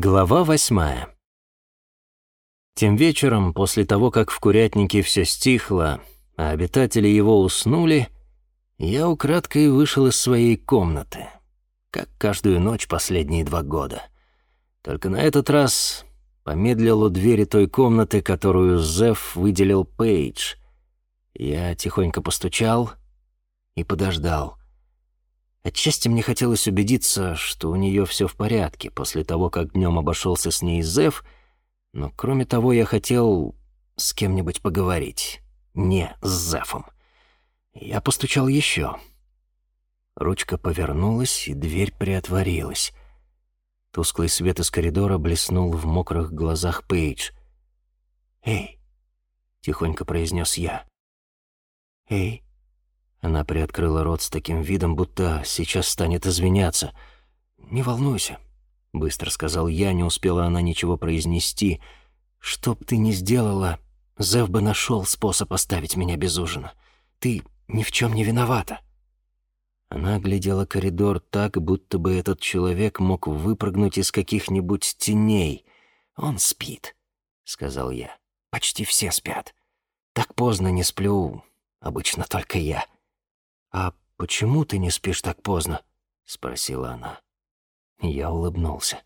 Глава восьмая. Тем вечером, после того, как в курятнике все стихло, а обитатели его уснули, я украдкой вышел из своей комнаты, как каждую ночь последние два года. Только на этот раз помедлил у двери той комнаты, которую Зев выделил Пейдж. Я тихонько постучал и подождал. Отчасти мне хотелось убедиться, что у нее все в порядке после того, как днем обошелся с ней Зев, но кроме того я хотел с кем-нибудь поговорить, не с Зефом. Я постучал еще. Ручка повернулась, и дверь приотворилась. Тусклый свет из коридора блеснул в мокрых глазах Пейдж. «Эй!» — тихонько произнес я. «Эй!» Она приоткрыла рот с таким видом, будто сейчас станет извиняться. «Не волнуйся», — быстро сказал я, не успела она ничего произнести. «Что б ты ни сделала, Зев бы нашел способ оставить меня без ужина. Ты ни в чем не виновата». Она оглядела коридор так, будто бы этот человек мог выпрыгнуть из каких-нибудь теней. «Он спит», — сказал я. «Почти все спят. Так поздно не сплю, обычно только я». «А почему ты не спишь так поздно?» — спросила она. Я улыбнулся.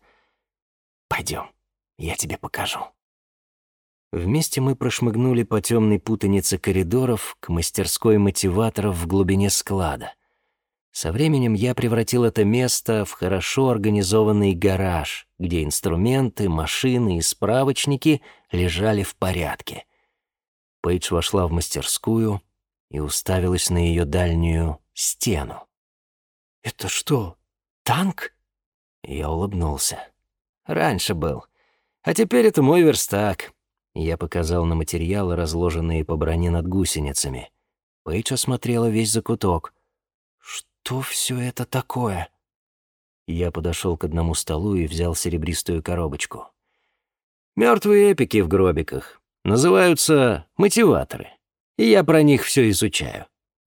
«Пойдем, я тебе покажу». Вместе мы прошмыгнули по темной путанице коридоров к мастерской мотиваторов в глубине склада. Со временем я превратил это место в хорошо организованный гараж, где инструменты, машины и справочники лежали в порядке. Пейдж вошла в мастерскую — и уставилась на ее дальнюю стену. «Это что, танк?» Я улыбнулся. «Раньше был. А теперь это мой верстак». Я показал на материалы, разложенные по броне над гусеницами. Пейдж осмотрела весь закуток. «Что все это такое?» Я подошел к одному столу и взял серебристую коробочку. Мертвые эпики в гробиках. Называются мотиваторы и я про них все изучаю».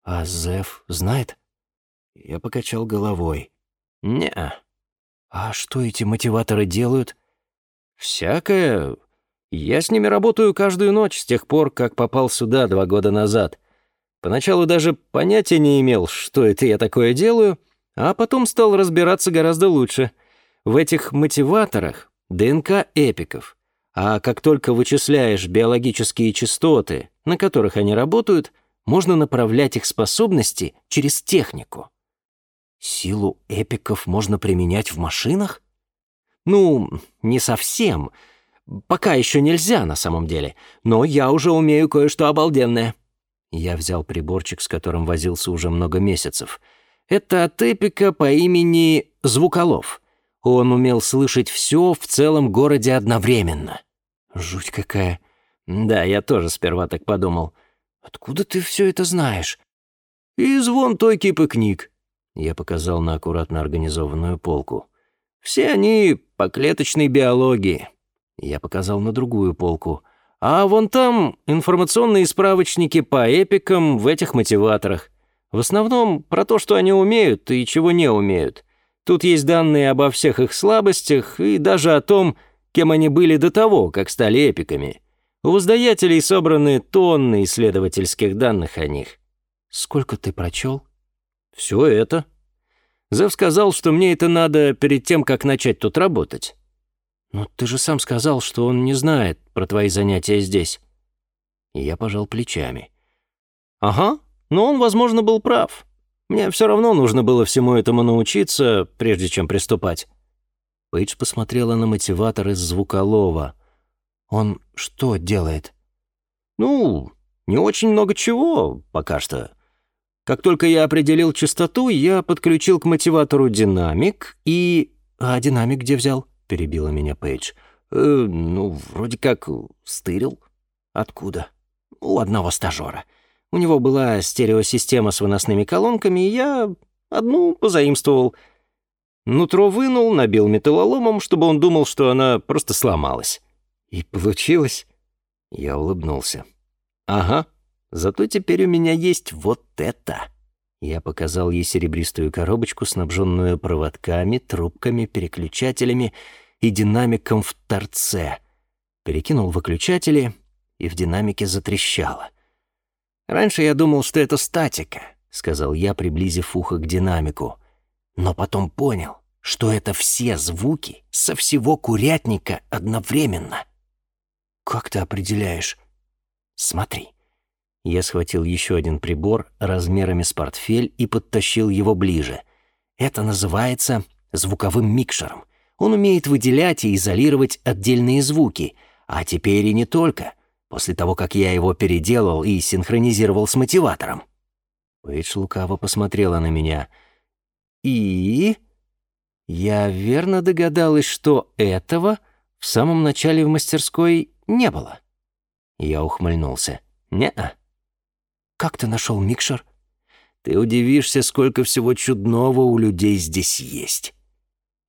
«А Зев знает?» Я покачал головой. не -а. «А что эти мотиваторы делают?» «Всякое. Я с ними работаю каждую ночь с тех пор, как попал сюда два года назад. Поначалу даже понятия не имел, что это я такое делаю, а потом стал разбираться гораздо лучше. В этих мотиваторах ДНК эпиков. А как только вычисляешь биологические частоты, на которых они работают, можно направлять их способности через технику. Силу эпиков можно применять в машинах? Ну, не совсем. Пока еще нельзя на самом деле, но я уже умею кое-что обалденное. Я взял приборчик, с которым возился уже много месяцев. Это от эпика по имени Звуколов. Он умел слышать все в целом городе одновременно. Жуть какая. Да, я тоже сперва так подумал. Откуда ты все это знаешь? Из вон той кипы книг. Я показал на аккуратно организованную полку. Все они по клеточной биологии. Я показал на другую полку. А вон там информационные справочники по эпикам в этих мотиваторах. В основном про то, что они умеют и чего не умеют. Тут есть данные обо всех их слабостях и даже о том, кем они были до того, как стали эпиками. У воздаятелей собраны тонны исследовательских данных о них. Сколько ты прочел? Все это. Зев сказал, что мне это надо перед тем, как начать тут работать. Но ты же сам сказал, что он не знает про твои занятия здесь. И я пожал плечами. Ага, но он, возможно, был прав. Мне все равно нужно было всему этому научиться, прежде чем приступать. Пейдж посмотрела на мотиватор из звуколова. «Он что делает?» «Ну, не очень много чего пока что. Как только я определил частоту, я подключил к мотиватору динамик и...» «А динамик где взял?» — перебила меня Пейдж. «Э, «Ну, вроде как стырил». «Откуда?» «У одного стажера. У него была стереосистема с выносными колонками, и я одну позаимствовал». Нутро вынул, набил металлоломом, чтобы он думал, что она просто сломалась. И получилось. Я улыбнулся. Ага, зато теперь у меня есть вот это. Я показал ей серебристую коробочку, снабженную проводками, трубками, переключателями и динамиком в торце. Перекинул выключатели, и в динамике затрещало. «Раньше я думал, что это статика», — сказал я, приблизив ухо к динамику. «Но потом понял, что это все звуки со всего курятника одновременно». «Как ты определяешь?» «Смотри». Я схватил еще один прибор размерами с портфель и подтащил его ближе. Это называется звуковым микшером. Он умеет выделять и изолировать отдельные звуки, а теперь и не только, после того, как я его переделал и синхронизировал с мотиватором. Пейдж лукаво посмотрела на меня. «И...» Я верно догадалась, что этого в самом начале в мастерской не было. Я ухмыльнулся. «Не-а». «Как ты нашел микшер?» «Ты удивишься, сколько всего чудного у людей здесь есть».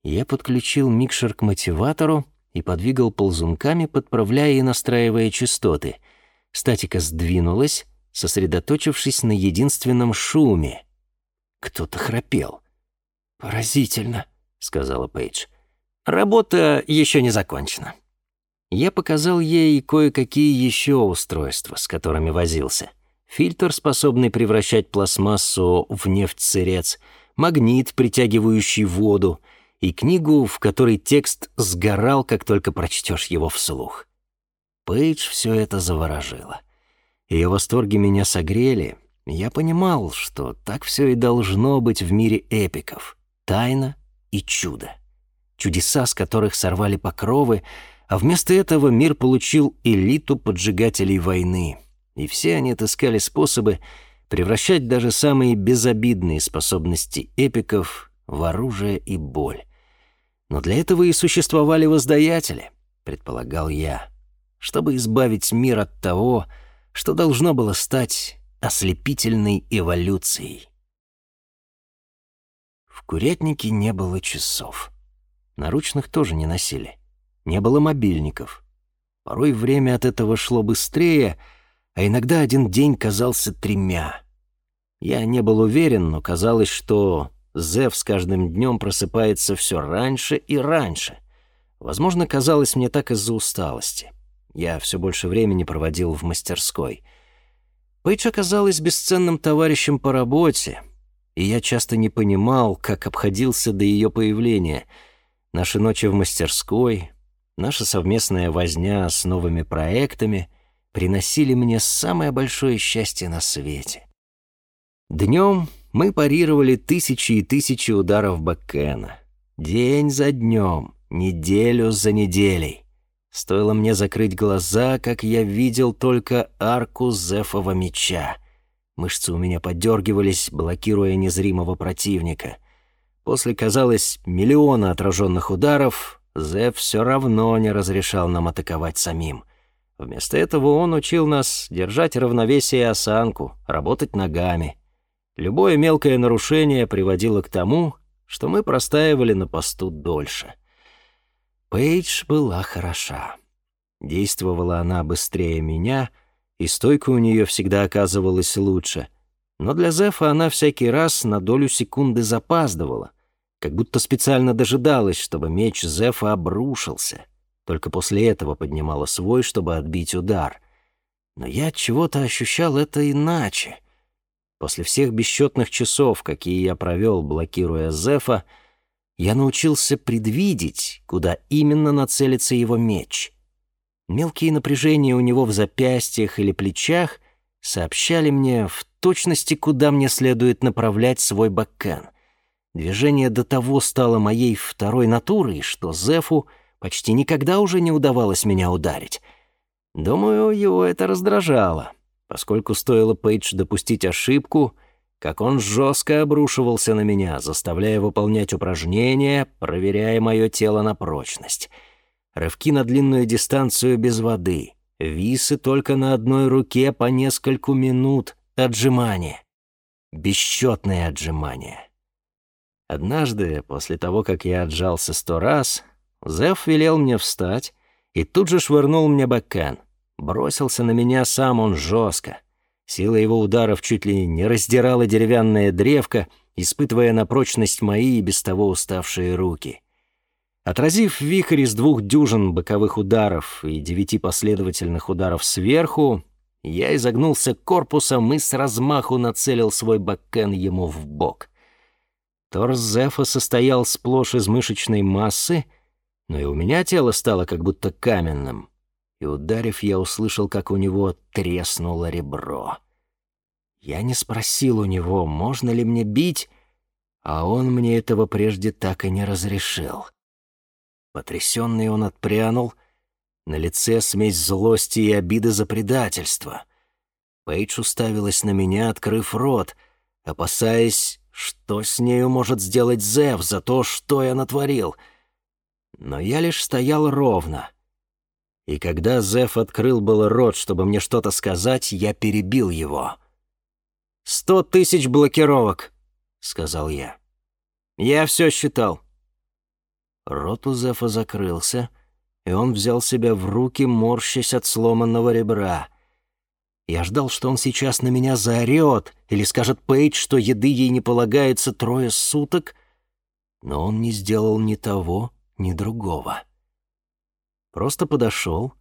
Я подключил микшер к мотиватору и подвигал ползунками, подправляя и настраивая частоты. Статика сдвинулась, сосредоточившись на единственном шуме. Кто-то храпел. «Поразительно», — сказала Пейдж. «Работа еще не закончена». Я показал ей кое-какие еще устройства, с которыми возился. Фильтр, способный превращать пластмассу в нефть-сырец, магнит, притягивающий воду, и книгу, в которой текст сгорал, как только прочтешь его вслух. Пейдж все это заворожило. Ее восторги меня согрели. Я понимал, что так все и должно быть в мире эпиков. Тайна и чудо. Чудеса, с которых сорвали покровы, а вместо этого мир получил элиту поджигателей войны. И все они отыскали способы превращать даже самые безобидные способности эпиков в оружие и боль. Но для этого и существовали воздаятели, предполагал я, чтобы избавить мир от того, что должно было стать ослепительной эволюцией. В курятнике не было часов. Наручных тоже не носили не было мобильников. Порой время от этого шло быстрее, а иногда один день казался тремя. Я не был уверен, но казалось, что Зев с каждым днем просыпается все раньше и раньше. Возможно, казалось мне так из-за усталости. Я все больше времени проводил в мастерской. Пейдж оказалась бесценным товарищем по работе, и я часто не понимал, как обходился до ее появления. Наши ночи в мастерской, наша совместная возня с новыми проектами приносили мне самое большое счастье на свете. Днем мы парировали тысячи и тысячи ударов бэкэна. День за днем, неделю за неделей. Стоило мне закрыть глаза, как я видел только арку Зефова меча. Мышцы у меня подергивались, блокируя незримого противника. После, казалось, миллиона отраженных ударов Зев все равно не разрешал нам атаковать самим. Вместо этого он учил нас держать равновесие и осанку, работать ногами. Любое мелкое нарушение приводило к тому, что мы простаивали на посту дольше. Пейдж была хороша. Действовала она быстрее меня, и стойка у нее всегда оказывалась лучше. Но для Зефа она всякий раз на долю секунды запаздывала как будто специально дожидалась, чтобы меч Зефа обрушился. Только после этого поднимала свой, чтобы отбить удар. Но я чего-то ощущал это иначе. После всех бесчетных часов, какие я провел, блокируя Зефа, я научился предвидеть, куда именно нацелится его меч. Мелкие напряжения у него в запястьях или плечах сообщали мне в точности, куда мне следует направлять свой бэкэн. Движение до того стало моей второй натурой, что Зефу почти никогда уже не удавалось меня ударить. Думаю, его это раздражало, поскольку стоило Пейдж допустить ошибку, как он жестко обрушивался на меня, заставляя выполнять упражнения, проверяя мое тело на прочность. Рывки на длинную дистанцию без воды, висы только на одной руке по нескольку минут, отжимания. Бесчетные отжимания. Однажды, после того, как я отжался сто раз, Зев велел мне встать и тут же швырнул мне бэкэн. Бросился на меня сам он жестко. Сила его ударов чуть ли не раздирала деревянная древко, испытывая на прочность мои и без того уставшие руки. Отразив вихрь из двух дюжин боковых ударов и девяти последовательных ударов сверху, я изогнулся корпусом и с размаху нацелил свой бакен ему в бок. Торс Зефа состоял сплошь из мышечной массы, но и у меня тело стало как будто каменным, и, ударив, я услышал, как у него треснуло ребро. Я не спросил у него, можно ли мне бить, а он мне этого прежде так и не разрешил. Потрясенный он отпрянул, на лице смесь злости и обиды за предательство. Пейдж уставилась на меня, открыв рот, опасаясь, что с нею может сделать Зев за то, что я натворил. Но я лишь стоял ровно. И когда Зев открыл был рот, чтобы мне что-то сказать, я перебил его. «Сто тысяч блокировок», — сказал я. «Я все считал». Рот у Зефа закрылся, и он взял себя в руки, морщась от сломанного ребра. Я ждал, что он сейчас на меня заорет или скажет Пейдж, что еды ей не полагается трое суток, но он не сделал ни того, ни другого. Просто подошел,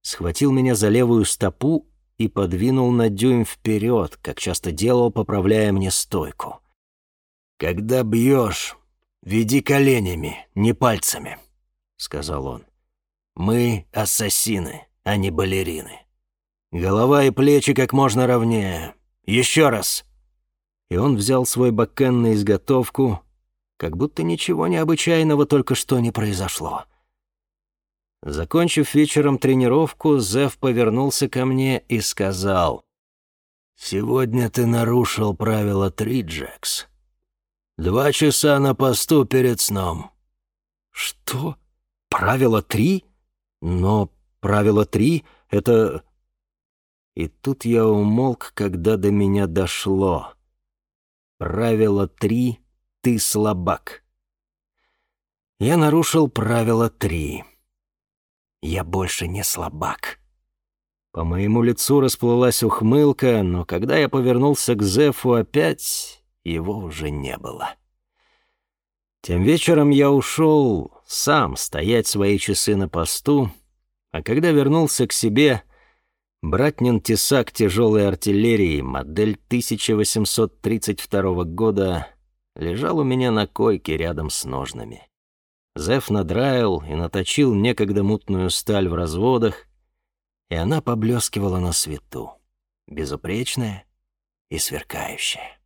схватил меня за левую стопу и подвинул на дюйм вперед, как часто делал, поправляя мне стойку. «Когда бьешь, «Веди коленями, не пальцами», — сказал он. «Мы ассасины, а не балерины. Голова и плечи как можно ровнее. Еще раз!» И он взял свой бакен на изготовку, как будто ничего необычайного только что не произошло. Закончив вечером тренировку, Зев повернулся ко мне и сказал, «Сегодня ты нарушил правило три, Джекс. Два часа на посту перед сном». «Что? Правило три? Но правило три — это...» И тут я умолк, когда до меня дошло. Правило три — ты слабак. Я нарушил правило три. Я больше не слабак. По моему лицу расплылась ухмылка, но когда я повернулся к Зефу опять, его уже не было. Тем вечером я ушел сам стоять свои часы на посту, а когда вернулся к себе, братнин тесак тяжелой артиллерии, модель 1832 года, лежал у меня на койке рядом с ножнами. Зев надраил и наточил некогда мутную сталь в разводах, и она поблескивала на свету, безупречная и сверкающая.